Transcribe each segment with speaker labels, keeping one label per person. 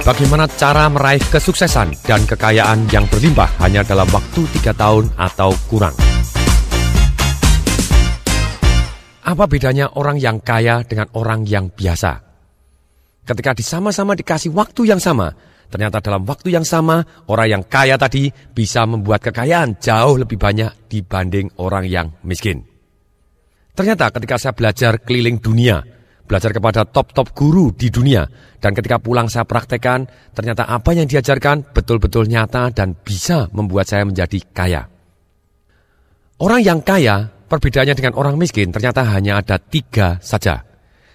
Speaker 1: Bagaimana cara meraih kesuksesan dan kekayaan yang berlimpah hanya dalam waktu tiga tahun atau kurang? Apa bedanya orang yang kaya dengan orang yang biasa? Ketika disama-sama dikasih waktu yang sama, ternyata dalam waktu yang sama, orang yang kaya tadi bisa membuat kekayaan jauh lebih banyak dibanding orang yang miskin. Ternyata ketika saya belajar keliling dunia, belajar kepada top-top guru di dunia. Dan ketika pulang saya praktekkan, ternyata apa yang diajarkan betul-betul nyata dan bisa membuat saya menjadi kaya. Orang yang kaya, perbedaannya dengan orang miskin ternyata hanya ada tiga saja.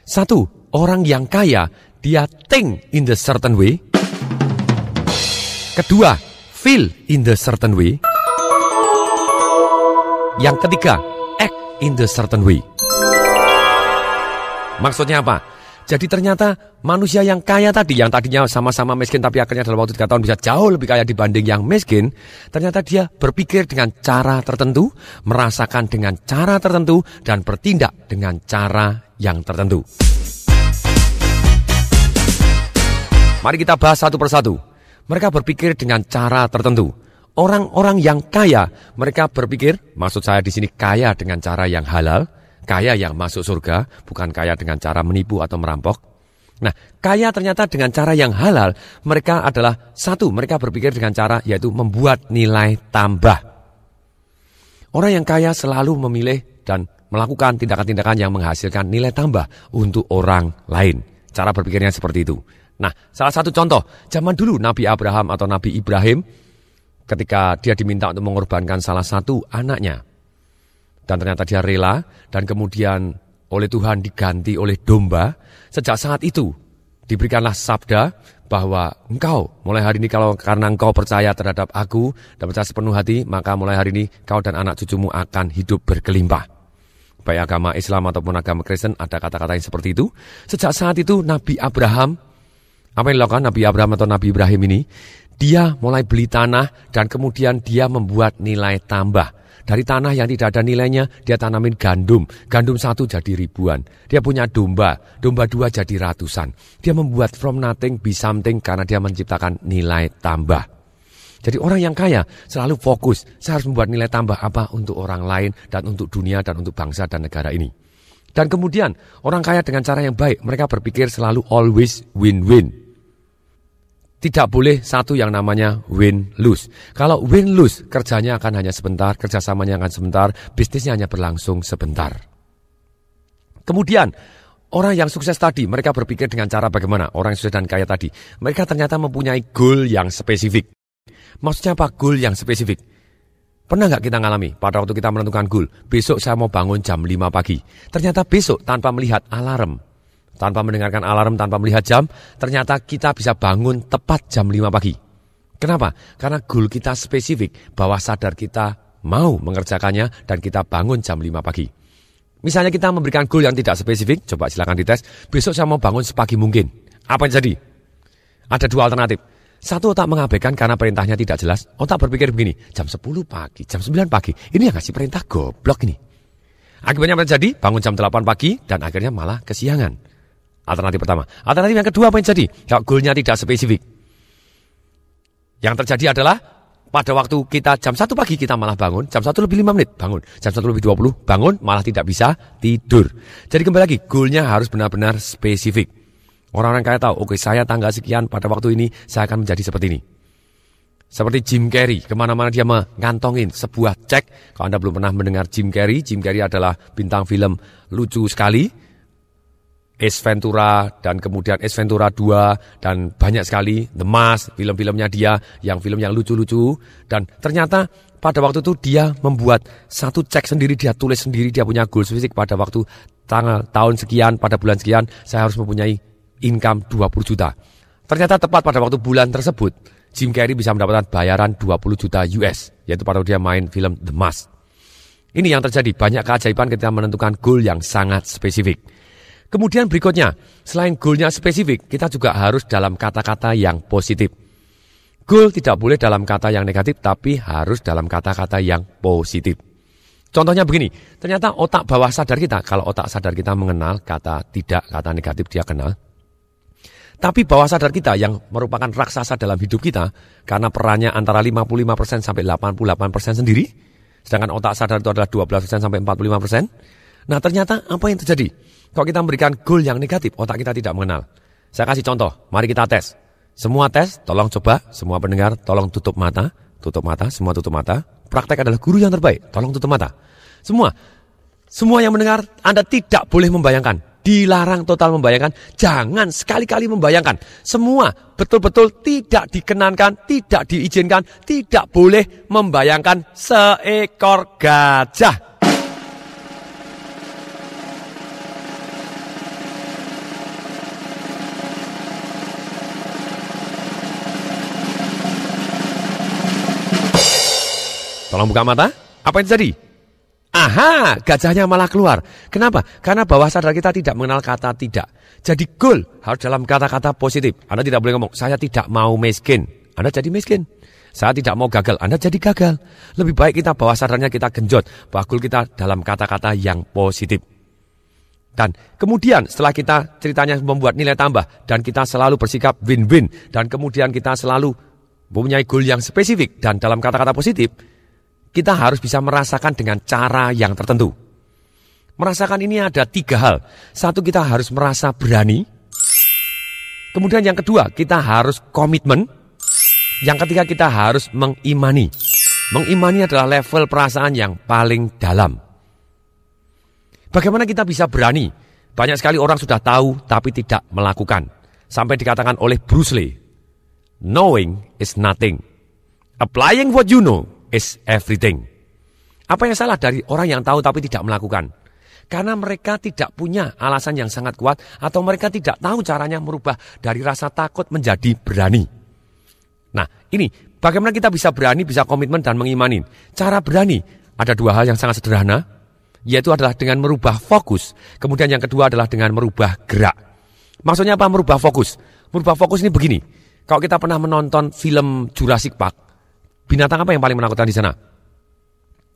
Speaker 1: Satu, orang yang kaya, dia think in the certain way. Kedua, feel in the certain way. Yang ketiga, act in the certain way. Maksudnya apa? Jadi ternyata manusia yang kaya tadi, yang tadinya sama-sama miskin tapi akhirnya dalam waktu tiga tahun bisa jauh lebih kaya dibanding yang miskin, ternyata dia berpikir dengan cara tertentu, merasakan dengan cara tertentu, dan bertindak dengan cara yang tertentu. Mari kita bahas satu persatu. Mereka berpikir dengan cara tertentu. Orang-orang yang kaya, mereka berpikir, maksud saya di sini kaya dengan cara yang halal, Kaya yang masuk surga, bukan kaya dengan cara menipu atau merampok. Nah, kaya ternyata dengan cara yang halal, mereka adalah satu, mereka berpikir dengan cara yaitu membuat nilai tambah. Orang yang kaya selalu memilih dan melakukan tindakan-tindakan yang menghasilkan nilai tambah untuk orang lain. Cara berpikirnya seperti itu. Nah, salah satu contoh, zaman dulu Nabi Abraham atau Nabi Ibrahim, ketika dia diminta untuk mengorbankan salah satu anaknya, dan ternyata dia rela dan kemudian oleh Tuhan diganti oleh domba. Sejak saat itu diberikanlah sabda bahwa engkau mulai hari ini kalau karena engkau percaya terhadap aku dan percaya sepenuh hati maka mulai hari ini kau dan anak cucumu akan hidup berkelimpah. Baik agama Islam ataupun agama Kristen ada kata-kata yang seperti itu. Sejak saat itu Nabi Abraham apa yang dilakukan Nabi Abraham atau Nabi Ibrahim ini? Dia mulai beli tanah dan kemudian dia membuat nilai tambah. Dari tanah yang tidak ada nilainya, dia tanamin gandum. Gandum satu jadi ribuan. Dia punya domba. Domba dua jadi ratusan. Dia membuat from nothing be something karena dia menciptakan nilai tambah. Jadi orang yang kaya selalu fokus. Saya harus membuat nilai tambah apa untuk orang lain dan untuk dunia dan untuk bangsa dan negara ini. Dan kemudian orang kaya dengan cara yang baik. Mereka berpikir selalu always win-win tidak boleh satu yang namanya win-lose. Kalau win-lose, kerjanya akan hanya sebentar, kerjasamanya akan sebentar, bisnisnya hanya berlangsung sebentar. Kemudian, orang yang sukses tadi, mereka berpikir dengan cara bagaimana? Orang yang sukses dan kaya tadi, mereka ternyata mempunyai goal yang spesifik. Maksudnya apa goal yang spesifik? Pernah nggak kita ngalami pada waktu kita menentukan goal, besok saya mau bangun jam 5 pagi. Ternyata besok tanpa melihat alarm, tanpa mendengarkan alarm, tanpa melihat jam, ternyata kita bisa bangun tepat jam 5 pagi. Kenapa? Karena goal kita spesifik, bahwa sadar kita mau mengerjakannya dan kita bangun jam 5 pagi. Misalnya kita memberikan goal yang tidak spesifik, coba silakan dites, besok saya mau bangun sepagi mungkin. Apa yang jadi? Ada dua alternatif. Satu otak mengabaikan karena perintahnya tidak jelas. Otak berpikir begini, jam 10 pagi, jam 9 pagi. Ini yang ngasih perintah goblok ini. Akibatnya apa terjadi? Bangun jam 8 pagi dan akhirnya malah kesiangan. Alternatif pertama. Alternatif yang kedua apa yang jadi? Kalau goalnya tidak spesifik. Yang terjadi adalah pada waktu kita jam 1 pagi kita malah bangun, jam 1 lebih 5 menit bangun, jam 1 lebih 20 bangun malah tidak bisa tidur. Jadi kembali lagi, goalnya harus benar-benar spesifik. Orang-orang kaya tahu, oke okay, saya tanggal sekian pada waktu ini saya akan menjadi seperti ini. Seperti Jim Carrey, ke mana-mana dia mengantongin sebuah cek. Kalau Anda belum pernah mendengar Jim Carrey, Jim Carrey adalah bintang film lucu sekali Ace Ventura dan kemudian Ace Ventura 2 dan banyak sekali The Mask, film-filmnya dia yang film yang lucu-lucu dan ternyata pada waktu itu dia membuat satu cek sendiri dia tulis sendiri dia punya goal fisik pada waktu tanggal tahun sekian pada bulan sekian saya harus mempunyai income 20 juta. Ternyata tepat pada waktu bulan tersebut Jim Carrey bisa mendapatkan bayaran 20 juta US yaitu pada waktu dia main film The Mask. Ini yang terjadi banyak keajaiban ketika menentukan goal yang sangat spesifik. Kemudian berikutnya, selain goalnya spesifik, kita juga harus dalam kata-kata yang positif. Goal tidak boleh dalam kata yang negatif, tapi harus dalam kata-kata yang positif. Contohnya begini, ternyata otak bawah sadar kita, kalau otak sadar kita mengenal kata tidak, kata negatif dia kenal. Tapi bawah sadar kita yang merupakan raksasa dalam hidup kita, karena perannya antara 55% sampai 88% sendiri, sedangkan otak sadar itu adalah 12% sampai 45%. Nah ternyata apa yang terjadi? Kalau kita memberikan goal yang negatif, otak kita tidak mengenal. Saya kasih contoh, mari kita tes. Semua tes, tolong coba, semua pendengar, tolong tutup mata, tutup mata, semua tutup mata. Praktek adalah guru yang terbaik, tolong tutup mata. Semua, semua yang mendengar, Anda tidak boleh membayangkan dilarang total membayangkan, jangan sekali-kali membayangkan. Semua betul-betul tidak dikenankan, tidak diizinkan, tidak boleh membayangkan seekor gajah. Tolong buka mata. Apa yang terjadi? Aha, gajahnya malah keluar. Kenapa? Karena bawah sadar kita tidak mengenal kata tidak. Jadi goal harus dalam kata-kata positif. Anda tidak boleh ngomong, saya tidak mau miskin. Anda jadi miskin. Saya tidak mau gagal, Anda jadi gagal. Lebih baik kita bawah sadarnya kita genjot. Goal kita dalam kata-kata yang positif. Dan kemudian setelah kita ceritanya membuat nilai tambah. Dan kita selalu bersikap win-win. Dan kemudian kita selalu mempunyai goal yang spesifik. Dan dalam kata-kata positif, kita harus bisa merasakan dengan cara yang tertentu. Merasakan ini ada tiga hal. Satu, kita harus merasa berani. Kemudian yang kedua, kita harus komitmen. Yang ketiga, kita harus mengimani. Mengimani adalah level perasaan yang paling dalam. Bagaimana kita bisa berani? Banyak sekali orang sudah tahu tapi tidak melakukan. Sampai dikatakan oleh Bruce Lee, knowing is nothing. Applying what you know is everything. Apa yang salah dari orang yang tahu tapi tidak melakukan? Karena mereka tidak punya alasan yang sangat kuat atau mereka tidak tahu caranya merubah dari rasa takut menjadi berani. Nah, ini bagaimana kita bisa berani, bisa komitmen dan mengimani. Cara berani ada dua hal yang sangat sederhana, yaitu adalah dengan merubah fokus. Kemudian yang kedua adalah dengan merubah gerak. Maksudnya apa merubah fokus? Merubah fokus ini begini. Kalau kita pernah menonton film Jurassic Park, Binatang apa yang paling menakutkan di sana?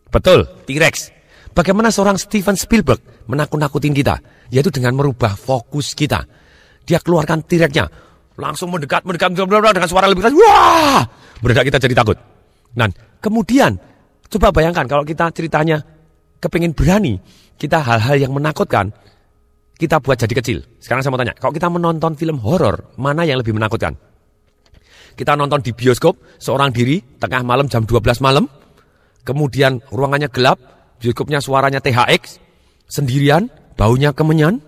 Speaker 1: Betul, T-Rex. Bagaimana seorang Steven Spielberg menakut-nakutin kita? Yaitu dengan merubah fokus kita. Dia keluarkan T-Rexnya. Langsung mendekat, mendekat, mendekat dengan suara lebih keras. Wah! Mendadak kita jadi takut. Dan kemudian, coba bayangkan kalau kita ceritanya kepingin berani. Kita hal-hal yang menakutkan, kita buat jadi kecil. Sekarang saya mau tanya, kalau kita menonton film horor, mana yang lebih menakutkan? Kita nonton di bioskop, seorang diri, tengah malam jam 12 malam. Kemudian ruangannya gelap, bioskopnya suaranya THX, sendirian, baunya kemenyan.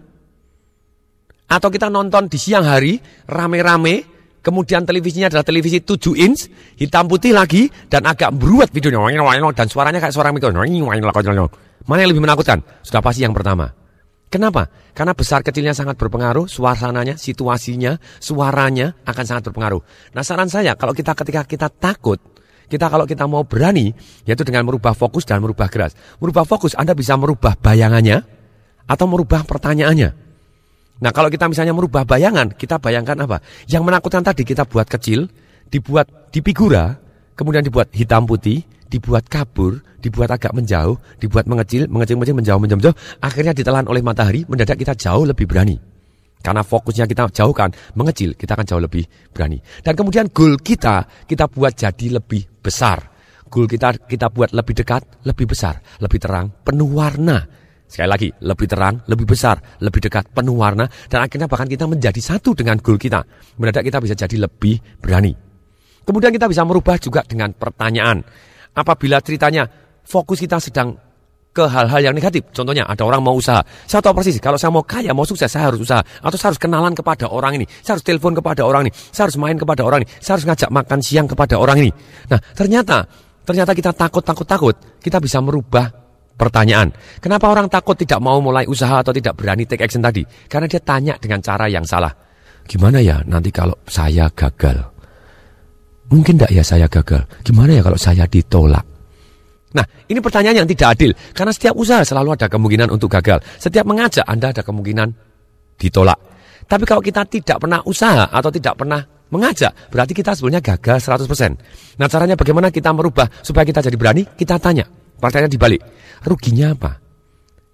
Speaker 1: Atau kita nonton di siang hari, rame-rame, kemudian televisinya adalah televisi 7 inch, hitam putih lagi, dan agak beruat videonya, dan suaranya kayak suara mikro. Mana yang lebih menakutkan? Sudah pasti yang pertama. Kenapa? Karena besar kecilnya sangat berpengaruh, suasananya, situasinya, suaranya akan sangat berpengaruh. Nah saran saya, kalau kita ketika kita takut, kita kalau kita mau berani, yaitu dengan merubah fokus dan merubah gerak. Merubah fokus, Anda bisa merubah bayangannya atau merubah pertanyaannya. Nah kalau kita misalnya merubah bayangan, kita bayangkan apa? Yang menakutkan tadi kita buat kecil, dibuat di figura, kemudian dibuat hitam putih, dibuat kabur, dibuat agak menjauh, dibuat mengecil, mengecil, mengecil, menjauh, menjauh, menjauh, akhirnya ditelan oleh matahari, mendadak kita jauh lebih berani. Karena fokusnya kita jauhkan, mengecil, kita akan jauh lebih berani. Dan kemudian goal kita, kita buat jadi lebih besar. Goal kita kita buat lebih dekat, lebih besar, lebih terang, penuh warna. Sekali lagi, lebih terang, lebih besar, lebih dekat, penuh warna. Dan akhirnya bahkan kita menjadi satu dengan goal kita. Mendadak kita bisa jadi lebih berani. Kemudian kita bisa merubah juga dengan pertanyaan apabila ceritanya fokus kita sedang ke hal-hal yang negatif. Contohnya ada orang mau usaha. Saya tahu persis kalau saya mau kaya, mau sukses, saya harus usaha. Atau saya harus kenalan kepada orang ini. Saya harus telepon kepada orang ini. Saya harus main kepada orang ini. Saya harus ngajak makan siang kepada orang ini. Nah, ternyata ternyata kita takut, takut, takut. Kita bisa merubah pertanyaan. Kenapa orang takut tidak mau mulai usaha atau tidak berani take action tadi? Karena dia tanya dengan cara yang salah. Gimana ya nanti kalau saya gagal? Mungkin tidak ya saya gagal? Gimana ya kalau saya ditolak? Nah, ini pertanyaan yang tidak adil. Karena setiap usaha selalu ada kemungkinan untuk gagal. Setiap mengajak Anda ada kemungkinan ditolak. Tapi kalau kita tidak pernah usaha atau tidak pernah mengajak, berarti kita sebenarnya gagal 100%. Nah, caranya bagaimana kita merubah supaya kita jadi berani? Kita tanya. Pertanyaan dibalik. Ruginya apa?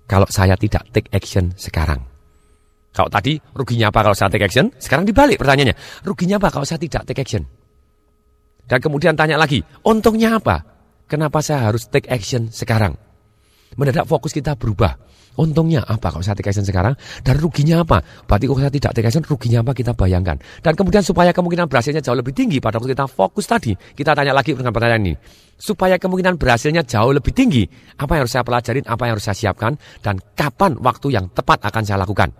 Speaker 1: Kalau saya tidak take action sekarang. Kalau tadi ruginya apa kalau saya take action? Sekarang dibalik pertanyaannya. Ruginya apa kalau saya tidak take action? Dan kemudian tanya lagi, untungnya apa? Kenapa saya harus take action sekarang? Mendadak fokus kita berubah. Untungnya apa kalau saya take action sekarang? Dan ruginya apa? Berarti kalau saya tidak take action, ruginya apa kita bayangkan. Dan kemudian supaya kemungkinan berhasilnya jauh lebih tinggi pada waktu kita fokus tadi. Kita tanya lagi dengan pertanyaan ini. Supaya kemungkinan berhasilnya jauh lebih tinggi. Apa yang harus saya pelajarin, apa yang harus saya siapkan. Dan kapan waktu yang tepat akan saya lakukan.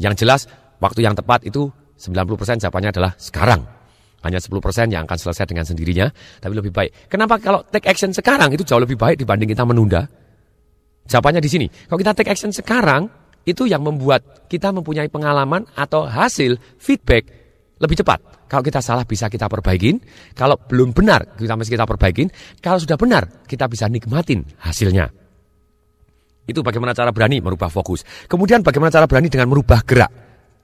Speaker 1: Yang jelas, waktu yang tepat itu 90% jawabannya adalah sekarang. Hanya 10% yang akan selesai dengan sendirinya, tapi lebih baik. Kenapa kalau take action sekarang itu jauh lebih baik dibanding kita menunda? Jawabannya di sini. Kalau kita take action sekarang, itu yang membuat kita mempunyai pengalaman atau hasil feedback lebih cepat. Kalau kita salah bisa kita perbaikin, kalau belum benar kita masih kita perbaikin, kalau sudah benar kita bisa nikmatin hasilnya. Itu bagaimana cara berani merubah fokus. Kemudian bagaimana cara berani dengan merubah gerak.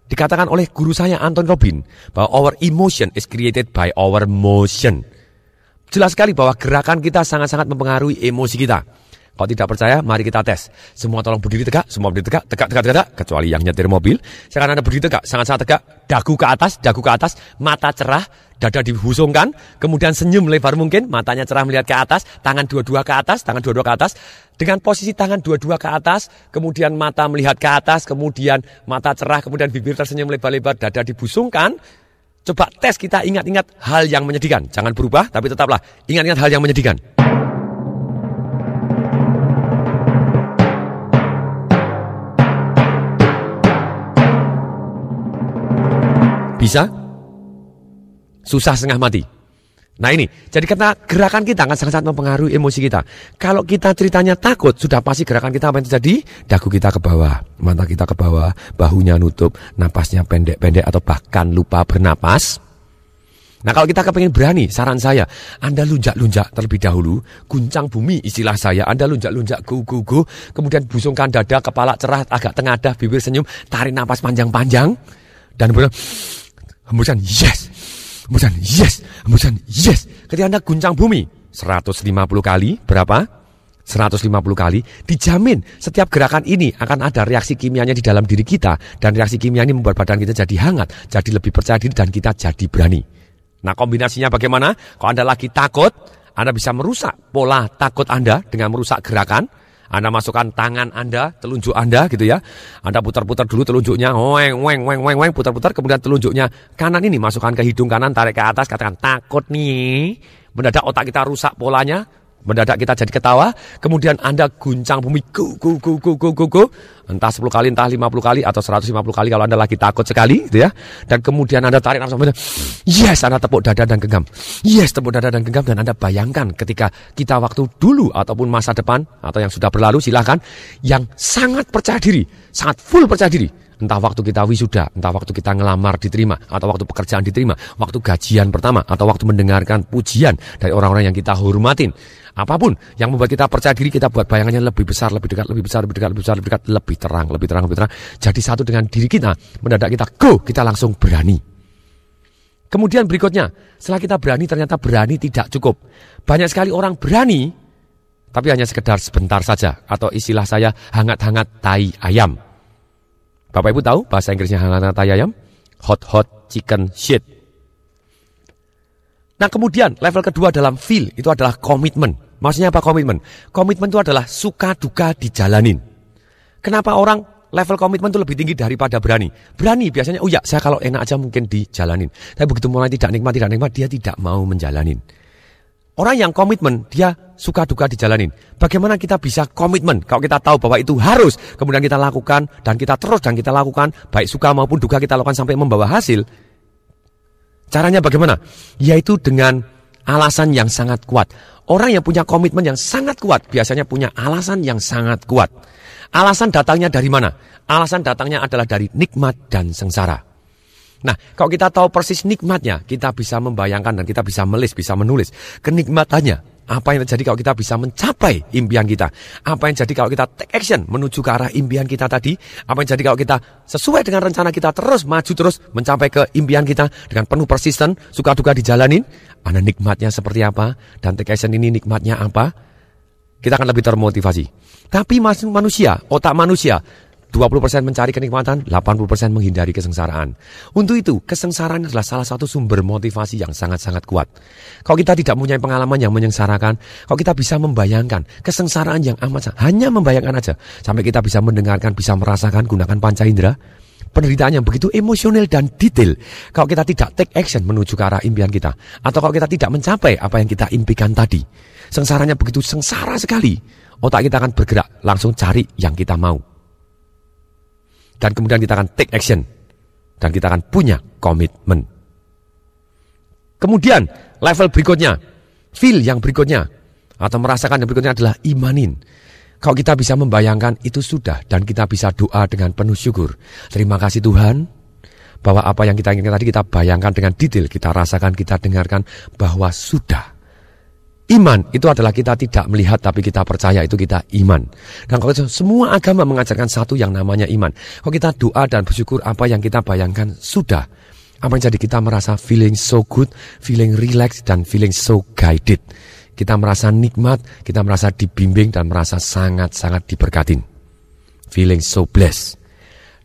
Speaker 1: Dikatakan oleh guru saya Anton Robin bahwa our emotion is created by our motion. Jelas sekali bahwa gerakan kita sangat-sangat mempengaruhi emosi kita. Kalau tidak percaya, mari kita tes. Semua tolong berdiri tegak, semua berdiri tegak, tegak, tegak, tegak, kecuali yang nyetir mobil. Sekarang Anda berdiri tegak, sangat-sangat tegak, dagu ke atas, dagu ke atas, mata cerah, dada dihusungkan, kemudian senyum lebar mungkin, matanya cerah melihat ke atas, tangan dua-dua ke atas, tangan dua-dua ke atas. Dengan posisi tangan dua-dua ke atas, kemudian mata melihat ke atas, kemudian mata cerah, kemudian bibir tersenyum lebar-lebar, dada dibusungkan. Coba tes kita ingat-ingat hal yang menyedihkan. Jangan berubah, tapi tetaplah ingat-ingat hal yang menyedihkan. Bisa? Susah setengah mati. Nah ini, jadi kata gerakan kita akan sangat-sangat mempengaruhi emosi kita. Kalau kita ceritanya takut, sudah pasti gerakan kita apa yang terjadi? Dagu kita ke bawah, mata kita ke bawah, bahunya nutup, napasnya pendek-pendek atau bahkan lupa bernapas. Nah kalau kita kepengen berani, saran saya, Anda lunjak-lunjak terlebih dahulu, guncang bumi istilah saya, Anda lunjak-lunjak go-go-go, kemudian busungkan dada, kepala cerah, agak tengadah, bibir senyum, tarik napas panjang-panjang, dan kemudian hembusan yes, hembusan yes, hembusan yes. Ketika Anda guncang bumi 150 kali, berapa? 150 kali, dijamin setiap gerakan ini akan ada reaksi kimianya di dalam diri kita dan reaksi kimia ini membuat badan kita jadi hangat, jadi lebih percaya diri dan kita jadi berani. Nah kombinasinya bagaimana? Kalau Anda lagi takut, Anda bisa merusak pola takut Anda dengan merusak gerakan, anda masukkan tangan Anda, telunjuk Anda gitu ya. Anda putar-putar dulu telunjuknya, weng, weng, weng, weng, weng, putar-putar. Kemudian telunjuknya kanan ini masukkan ke hidung kanan, tarik ke atas, katakan takut nih. Mendadak otak kita rusak polanya, Mendadak kita jadi ketawa, kemudian Anda guncang bumi, go, go, go, go, go, go, go. Entah 10 kali, entah 50 kali, atau 150 kali kalau Anda lagi takut sekali, gitu ya. Dan kemudian Anda tarik nafas, yes, Anda tepuk dada dan genggam. Yes, tepuk dada dan genggam, dan Anda bayangkan ketika kita waktu dulu, ataupun masa depan, atau yang sudah berlalu, silahkan, yang sangat percaya diri, sangat full percaya diri, Entah waktu kita wisuda, entah waktu kita ngelamar diterima, atau waktu pekerjaan diterima, waktu gajian pertama, atau waktu mendengarkan pujian dari orang-orang yang kita hormatin. Apa pun yang membuat kita percaya diri, kita buat bayangannya lebih besar, lebih dekat, lebih besar, lebih dekat, lebih besar, lebih dekat, lebih terang, lebih terang, lebih terang. Jadi satu dengan diri kita, mendadak kita go, kita langsung berani. Kemudian berikutnya, setelah kita berani ternyata berani tidak cukup. Banyak sekali orang berani, tapi hanya sekedar sebentar saja. Atau istilah saya hangat-hangat tai ayam. Bapak Ibu tahu bahasa Inggrisnya hangat ayam? Hot hot chicken shit. Nah kemudian level kedua dalam feel itu adalah komitmen. Maksudnya apa komitmen? Komitmen itu adalah suka duka dijalanin. Kenapa orang level komitmen itu lebih tinggi daripada berani? Berani biasanya, oh ya saya kalau enak aja mungkin dijalanin. Tapi begitu mulai tidak nikmat, tidak nikmat, dia tidak mau menjalanin. Orang yang komitmen, dia suka duka dijalanin. Bagaimana kita bisa komitmen kalau kita tahu bahwa itu harus, kemudian kita lakukan, dan kita terus dan kita lakukan, baik suka maupun duka kita lakukan sampai membawa hasil. Caranya bagaimana? Yaitu dengan alasan yang sangat kuat. Orang yang punya komitmen yang sangat kuat, biasanya punya alasan yang sangat kuat. Alasan datangnya dari mana? Alasan datangnya adalah dari nikmat dan sengsara. Nah, kalau kita tahu persis nikmatnya, kita bisa membayangkan dan kita bisa melis, bisa menulis kenikmatannya. Apa yang terjadi kalau kita bisa mencapai impian kita? Apa yang terjadi kalau kita take action menuju ke arah impian kita tadi? Apa yang terjadi kalau kita sesuai dengan rencana kita terus maju terus mencapai ke impian kita dengan penuh persisten, suka duka dijalanin? Mana nikmatnya seperti apa? Dan take action ini nikmatnya apa? Kita akan lebih termotivasi. Tapi manusia, otak manusia 20% mencari kenikmatan, 80% menghindari kesengsaraan. Untuk itu, kesengsaraan adalah salah satu sumber motivasi yang sangat-sangat kuat. Kalau kita tidak mempunyai pengalaman yang menyengsarakan, kalau kita bisa membayangkan kesengsaraan yang amat hanya membayangkan aja, sampai kita bisa mendengarkan, bisa merasakan, gunakan panca indera, penderitaan yang begitu emosional dan detail. Kalau kita tidak take action menuju ke arah impian kita, atau kalau kita tidak mencapai apa yang kita impikan tadi, sengsaranya begitu sengsara sekali, otak kita akan bergerak langsung cari yang kita mau dan kemudian kita akan take action dan kita akan punya komitmen. Kemudian level berikutnya, feel yang berikutnya atau merasakan yang berikutnya adalah imanin. Kalau kita bisa membayangkan itu sudah dan kita bisa doa dengan penuh syukur. Terima kasih Tuhan bahwa apa yang kita inginkan tadi kita bayangkan dengan detail, kita rasakan, kita dengarkan bahwa sudah Iman itu adalah kita tidak melihat tapi kita percaya itu kita iman. Dan kalau semua agama mengajarkan satu yang namanya iman. Kalau kita doa dan bersyukur apa yang kita bayangkan sudah. Apa yang jadi kita merasa feeling so good, feeling relaxed dan feeling so guided. Kita merasa nikmat, kita merasa dibimbing dan merasa sangat-sangat diberkatin. Feeling so blessed.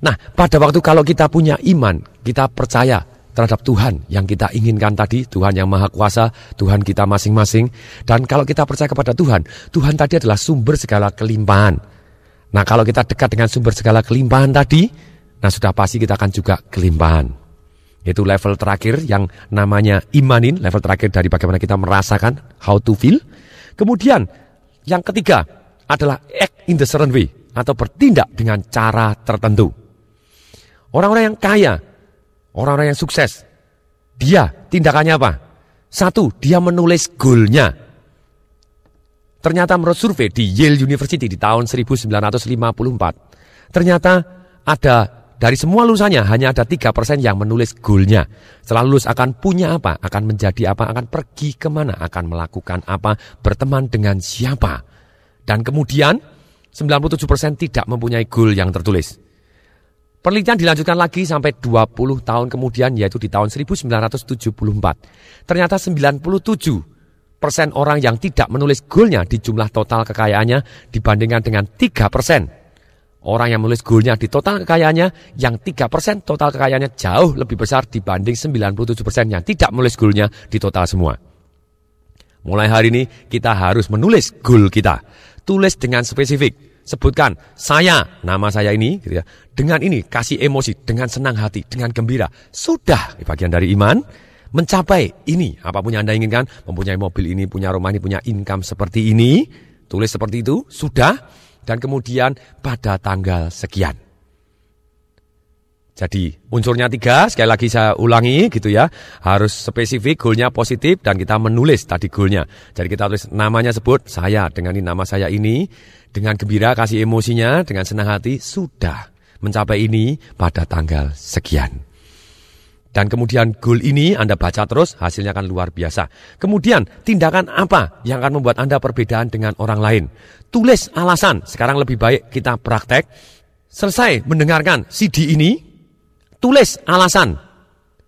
Speaker 1: Nah, pada waktu kalau kita punya iman, kita percaya terhadap Tuhan yang kita inginkan tadi, Tuhan yang Maha Kuasa, Tuhan kita masing-masing. Dan kalau kita percaya kepada Tuhan, Tuhan tadi adalah sumber segala kelimpahan. Nah, kalau kita dekat dengan sumber segala kelimpahan tadi, nah sudah pasti kita akan juga kelimpahan. Itu level terakhir yang namanya imanin, level terakhir dari bagaimana kita merasakan how to feel. Kemudian yang ketiga adalah act in the certain way atau bertindak dengan cara tertentu. Orang-orang yang kaya Orang-orang yang sukses, dia tindakannya apa? Satu, dia menulis goalnya. Ternyata menurut survei di Yale University di tahun 1954, ternyata ada dari semua lulusannya hanya ada tiga persen yang menulis goalnya. Setelah lulus akan punya apa, akan menjadi apa, akan pergi ke mana, akan melakukan apa, berteman dengan siapa. Dan kemudian 97% persen tidak mempunyai goal yang tertulis. Penelitian dilanjutkan lagi sampai 20 tahun kemudian yaitu di tahun 1974. Ternyata 97 persen orang yang tidak menulis goalnya di jumlah total kekayaannya dibandingkan dengan 3 persen. Orang yang menulis goalnya di total kekayaannya yang 3 persen total kekayaannya jauh lebih besar dibanding 97 persen yang tidak menulis goalnya di total semua. Mulai hari ini kita harus menulis goal kita. Tulis dengan spesifik sebutkan saya, nama saya ini, gitu ya. Dengan ini kasih emosi, dengan senang hati, dengan gembira. Sudah bagian dari iman. Mencapai ini, apa pun yang Anda inginkan, mempunyai mobil ini, punya rumah ini, punya income seperti ini, tulis seperti itu, sudah. Dan kemudian pada tanggal sekian. Jadi unsurnya tiga, sekali lagi saya ulangi gitu ya. Harus spesifik, goalnya positif dan kita menulis tadi goalnya. Jadi kita tulis namanya sebut, saya dengan ini nama saya ini. Dengan gembira kasih emosinya, dengan senang hati, sudah mencapai ini pada tanggal sekian. Dan kemudian goal ini Anda baca terus, hasilnya akan luar biasa. Kemudian tindakan apa yang akan membuat Anda perbedaan dengan orang lain? Tulis alasan, sekarang lebih baik kita praktek. Selesai mendengarkan CD ini, Tulis alasan.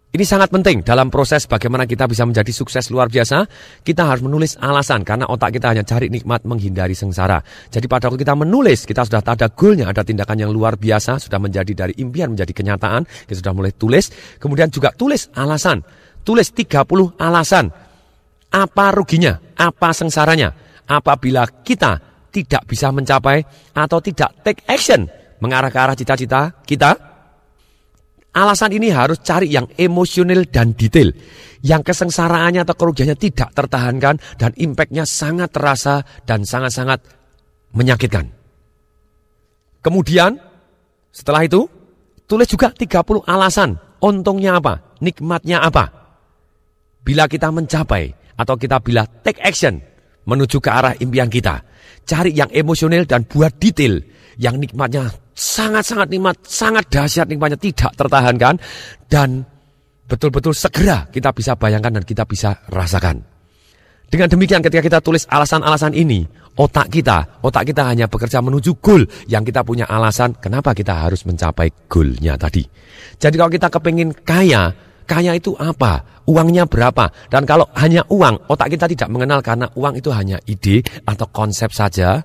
Speaker 1: Ini sangat penting dalam proses bagaimana kita bisa menjadi sukses luar biasa. Kita harus menulis alasan karena otak kita hanya cari nikmat menghindari sengsara. Jadi pada waktu kita menulis, kita sudah ada goalnya, ada tindakan yang luar biasa, sudah menjadi dari impian menjadi kenyataan. Kita sudah mulai tulis. Kemudian juga tulis alasan. Tulis 30 alasan. Apa ruginya? Apa sengsaranya? Apabila kita tidak bisa mencapai atau tidak take action mengarah ke arah cita-cita kita, Alasan ini harus cari yang emosional dan detail. Yang kesengsaraannya atau kerugiannya tidak tertahankan dan impactnya sangat terasa dan sangat-sangat menyakitkan. Kemudian setelah itu tulis juga 30 alasan. Untungnya apa? Nikmatnya apa? Bila kita mencapai atau kita bila take action menuju ke arah impian kita. Cari yang emosional dan buat detail yang nikmatnya sangat-sangat nikmat, sangat dahsyat nikmatnya tidak tertahankan dan betul-betul segera kita bisa bayangkan dan kita bisa rasakan. Dengan demikian ketika kita tulis alasan-alasan ini, otak kita, otak kita hanya bekerja menuju goal yang kita punya alasan kenapa kita harus mencapai goalnya tadi. Jadi kalau kita kepingin kaya, kaya itu apa? Uangnya berapa? Dan kalau hanya uang, otak kita tidak mengenal karena uang itu hanya ide atau konsep saja,